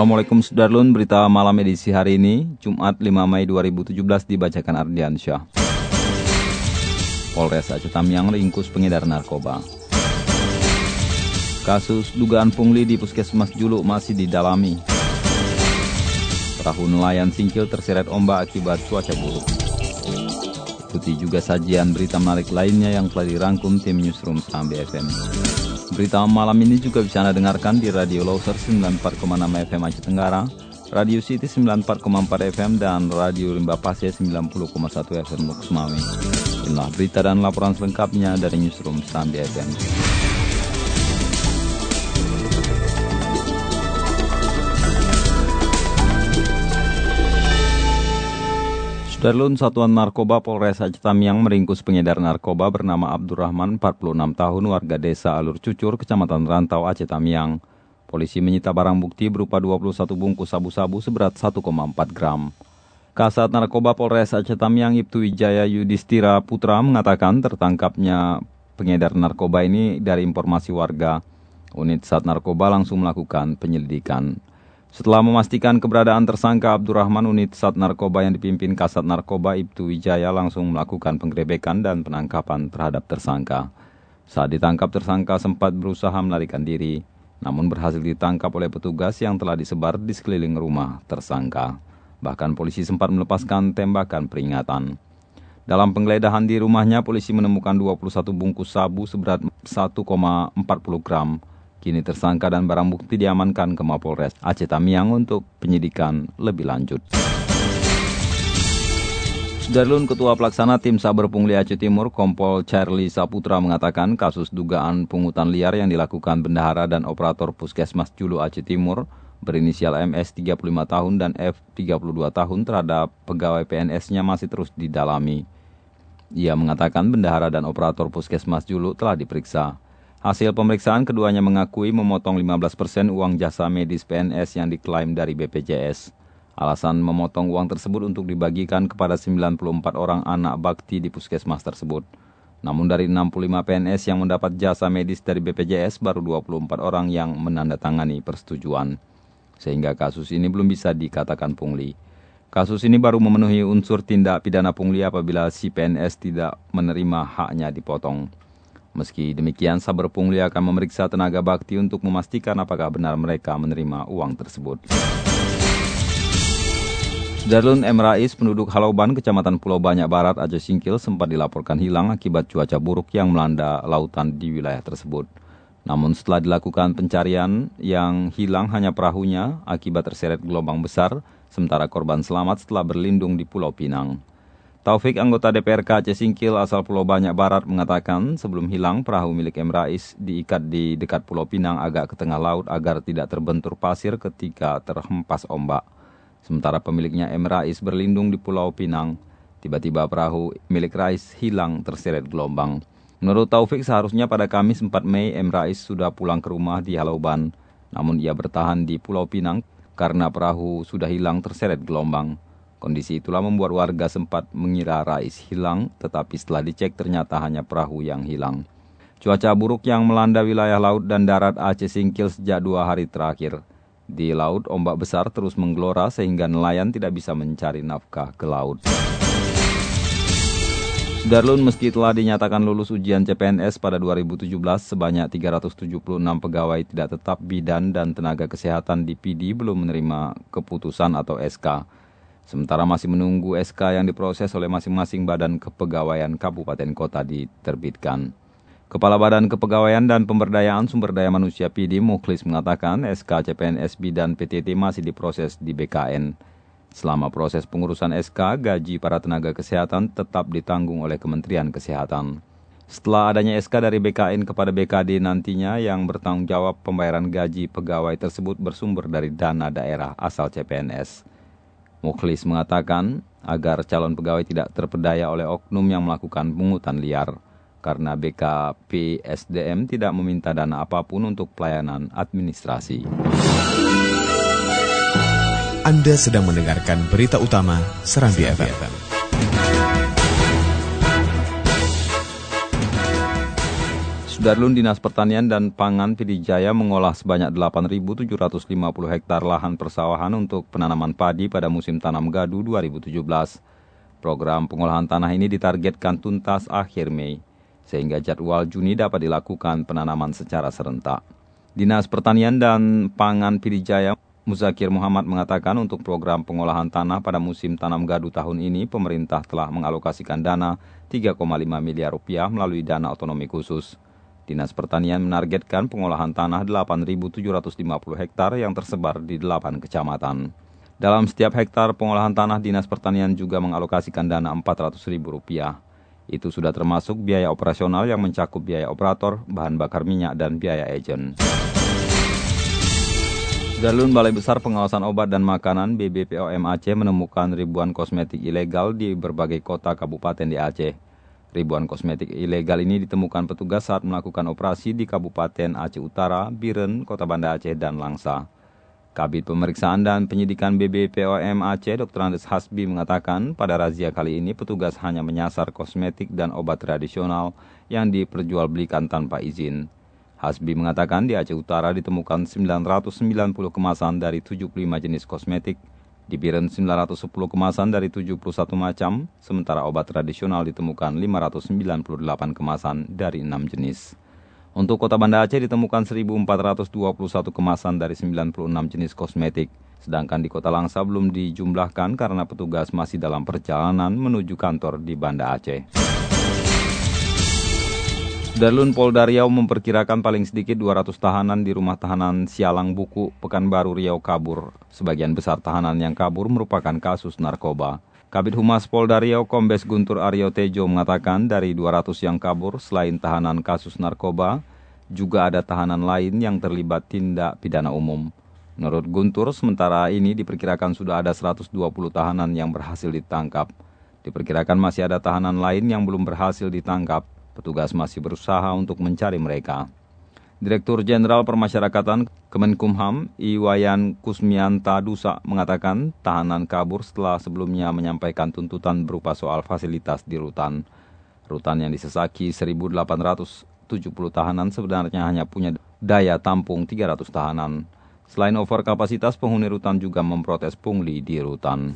Assalamualaikum Sudarlun, berita malam edisi hari ini, Jumat 5 Mei 2017 dibacakan Ardian Syah. Polres Aceh Tamiang ringkus pengedar narkoba. Kasus dugaan pungli di Puskesmas Juluk masih didalami. Perahu nelayan singkil terseret ombak akibat cuaca buruk. Ikuti juga sajian berita menarik lainnya yang telah dirangkum tim Newsroom Serambi FM. Berita malam ini juga bisa Anda dengarkan di Radio Loser 94,6 FM Aceh Tenggara, Radio City 94,4 FM, dan Radio Rimba Pasir 90,1 FM Mami. Inilah berita dan laporan selengkapnya dari Newsroom Sambi FM. Sudarlun Satuan Narkoba Polres Aceh Tamiang meringkus pengedar narkoba bernama Abdurrahman, 46 tahun, warga desa Alur Cucur, Kecamatan Rantau, Aceh Tamiang. Polisi menyita barang bukti berupa 21 bungkus sabu-sabu seberat 1,4 gram. Kasat Narkoba Polres Aceh Tamiang Ibtu Wijaya Yudhistira Putra mengatakan tertangkapnya pengedar narkoba ini dari informasi warga. Unit Sat Narkoba langsung melakukan penyelidikan. Setelah memastikan keberadaan tersangka Abdurrahman unit Sat Narkoba yang dipimpin Kasat Narkoba Ibtu Wijaya langsung melakukan penggerebekan dan penangkapan terhadap tersangka. Saat ditangkap tersangka sempat berusaha melarikan diri, namun berhasil ditangkap oleh petugas yang telah disebar di sekeliling rumah tersangka. Bahkan polisi sempat melepaskan tembakan peringatan. Dalam penggeledahan di rumahnya, polisi menemukan 21 bungkus sabu seberat 1,40 gram Kini tersangka dan barang bukti diamankan ke Mapolres Aceh Tamiang untuk penyidikan lebih lanjut. Sudarlun Ketua Pelaksana Tim Saber Pungli Aceh Timur, Kompol Charlie Saputra mengatakan kasus dugaan pungutan liar yang dilakukan bendahara dan operator Puskesmas Julu Aceh Timur berinisial MS 35 tahun dan F 32 tahun terhadap pegawai PNS-nya masih terus didalami. Ia mengatakan bendahara dan operator Puskesmas Julu telah diperiksa. Hasil pemeriksaan keduanya mengakui memotong 15% uang jasa medis PNS yang diklaim dari BPJS. Alasan memotong uang tersebut untuk dibagikan kepada 94 orang anak bakti di puskesmas tersebut. Namun dari 65 PNS yang mendapat jasa medis dari BPJS baru 24 orang yang menandatangani persetujuan. Sehingga kasus ini belum bisa dikatakan pungli. Kasus ini baru memenuhi unsur tindak pidana pungli apabila si PNS tidak menerima haknya dipotong. Meski demikian, Saber Pungli akan memeriksa tenaga bakti untuk memastikan apakah benar mereka menerima uang tersebut. Darlun M. Rais, penduduk Halauban, Kecamatan Pulau Banyak Barat, Aceh Singkil, sempat dilaporkan hilang akibat cuaca buruk yang melanda lautan di wilayah tersebut. Namun setelah dilakukan pencarian, yang hilang hanya perahunya akibat terseret gelombang besar, sementara korban selamat setelah berlindung di Pulau Pinang. Taufik, anggota DPRK Aceh Singkil asal Pulau Banyak Barat mengatakan sebelum hilang perahu milik M. Rais diikat di dekat Pulau Pinang agak ke tengah laut agar tidak terbentur pasir ketika terhempas ombak. Sementara pemiliknya M. Rais berlindung di Pulau Pinang, tiba-tiba perahu milik Rais hilang terseret gelombang. Menurut Taufik seharusnya pada Kamis 4 Mei M. Rais sudah pulang ke rumah di Halauban, namun ia bertahan di Pulau Pinang karena perahu sudah hilang terseret gelombang. Kondisi itulah membuat warga sempat mengira Rais hilang, tetapi setelah dicek ternyata hanya perahu yang hilang. Cuaca buruk yang melanda wilayah laut dan darat Aceh Singkil sejak dua hari terakhir. Di laut, ombak besar terus menggelora sehingga nelayan tidak bisa mencari nafkah ke laut. Darlun meski telah dinyatakan lulus ujian CPNS pada 2017, sebanyak 376 pegawai tidak tetap bidan dan tenaga kesehatan di PD belum menerima keputusan atau SK. Sementara masih menunggu SK yang diproses oleh masing-masing badan kepegawaian kabupaten kota diterbitkan. Kepala Badan Kepegawaian dan Pemberdayaan Sumber Daya Manusia PD Muklis mengatakan SK CPNS dan PTT masih diproses di BKN. Selama proses pengurusan SK, gaji para tenaga kesehatan tetap ditanggung oleh Kementerian Kesehatan. Setelah adanya SK dari BKN kepada BKD nantinya yang bertanggung jawab pembayaran gaji pegawai tersebut bersumber dari dana daerah asal CPNS. Mukhlis mengatakan agar calon pegawai tidak terpedaya oleh oknum yang melakukan pungutan liar karena BKP SDM tidak meminta dana apa pun untuk pelayanan administrasi. Anda sedang mendengarkan berita utama Serambi FM. Sudarlun Dinas Pertanian dan Pangan Pidijaya mengolah sebanyak 8.750 hektar lahan persawahan untuk penanaman padi pada musim tanam gadu 2017. Program pengolahan tanah ini ditargetkan tuntas akhir Mei, sehingga jadwal Juni dapat dilakukan penanaman secara serentak. Dinas Pertanian dan Pangan Pidijaya Muzakir Muhammad mengatakan untuk program pengolahan tanah pada musim tanam gadu tahun ini, pemerintah telah mengalokasikan dana 3,5 miliar rupiah melalui dana otonomi khusus. Dinas Pertanian menargetkan pengolahan tanah 8.750 hektar yang tersebar di 8 kecamatan. Dalam setiap hektar pengolahan tanah, Dinas Pertanian juga mengalokasikan dana Rp400.000. Itu sudah termasuk biaya operasional yang mencakup biaya operator, bahan bakar minyak, dan biaya agen. Darlun Balai Besar Pengawasan Obat dan Makanan BBPOM Aceh menemukan ribuan kosmetik ilegal di berbagai kota kabupaten di Aceh. Ribuan kosmetik ilegal ini ditemukan petugas saat melakukan operasi di Kabupaten Aceh Utara, Biren, Kota Banda Aceh, dan Langsa. Kabit Pemeriksaan dan Penyidikan BBPOM Aceh, Dr. Andes Hasbi mengatakan pada razia kali ini petugas hanya menyasar kosmetik dan obat tradisional yang diperjualbelikan tanpa izin. Hasbi mengatakan di Aceh Utara ditemukan 990 kemasan dari 75 jenis kosmetik, di Biren 910 kemasan dari 71 macam, sementara obat tradisional ditemukan 598 kemasan dari 6 jenis. Untuk kota Banda Aceh ditemukan 1421 kemasan dari 96 jenis kosmetik, sedangkan di kota Langsa belum dijumlahkan karena petugas masih dalam perjalanan menuju kantor di Banda Aceh. Darlun Polda Riau memperkirakan paling sedikit 200 tahanan di rumah tahanan Sialang Buku, Pekanbaru Riau kabur. Sebagian besar tahanan yang kabur merupakan kasus narkoba. Kabit Humas Polda Riau Kombes Guntur Aryo Tejo mengatakan dari 200 yang kabur selain tahanan kasus narkoba, juga ada tahanan lain yang terlibat tindak pidana umum. Menurut Guntur, sementara ini diperkirakan sudah ada 120 tahanan yang berhasil ditangkap. Diperkirakan masih ada tahanan lain yang belum berhasil ditangkap Petugas masih berusaha untuk mencari mereka. Direktur Jenderal Permasyarakatan Kemenkumham Iwayan Kusmianta Dusa mengatakan tahanan kabur setelah sebelumnya menyampaikan tuntutan berupa soal fasilitas di rutan. Rutan yang disesaki 1.870 tahanan sebenarnya hanya punya daya tampung 300 tahanan. Selain over kapasitas, penghuni rutan juga memprotes pungli di rutan.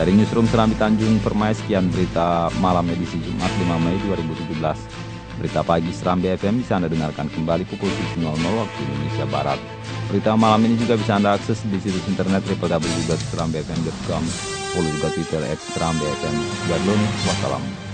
Dari Newsroom Serambi Tanjung Permai, sekian berita malam edisi Jumat 5 Mei 2017. Berita pagi Serambi FM bisa Anda dengarkan kembali pukul 7.00 waktu Indonesia Barat. Berita malam ini juga bisa Anda akses di situs internet www.serambifm.com. Follow juga Twitter at Serambi FM. Sekian wassalam.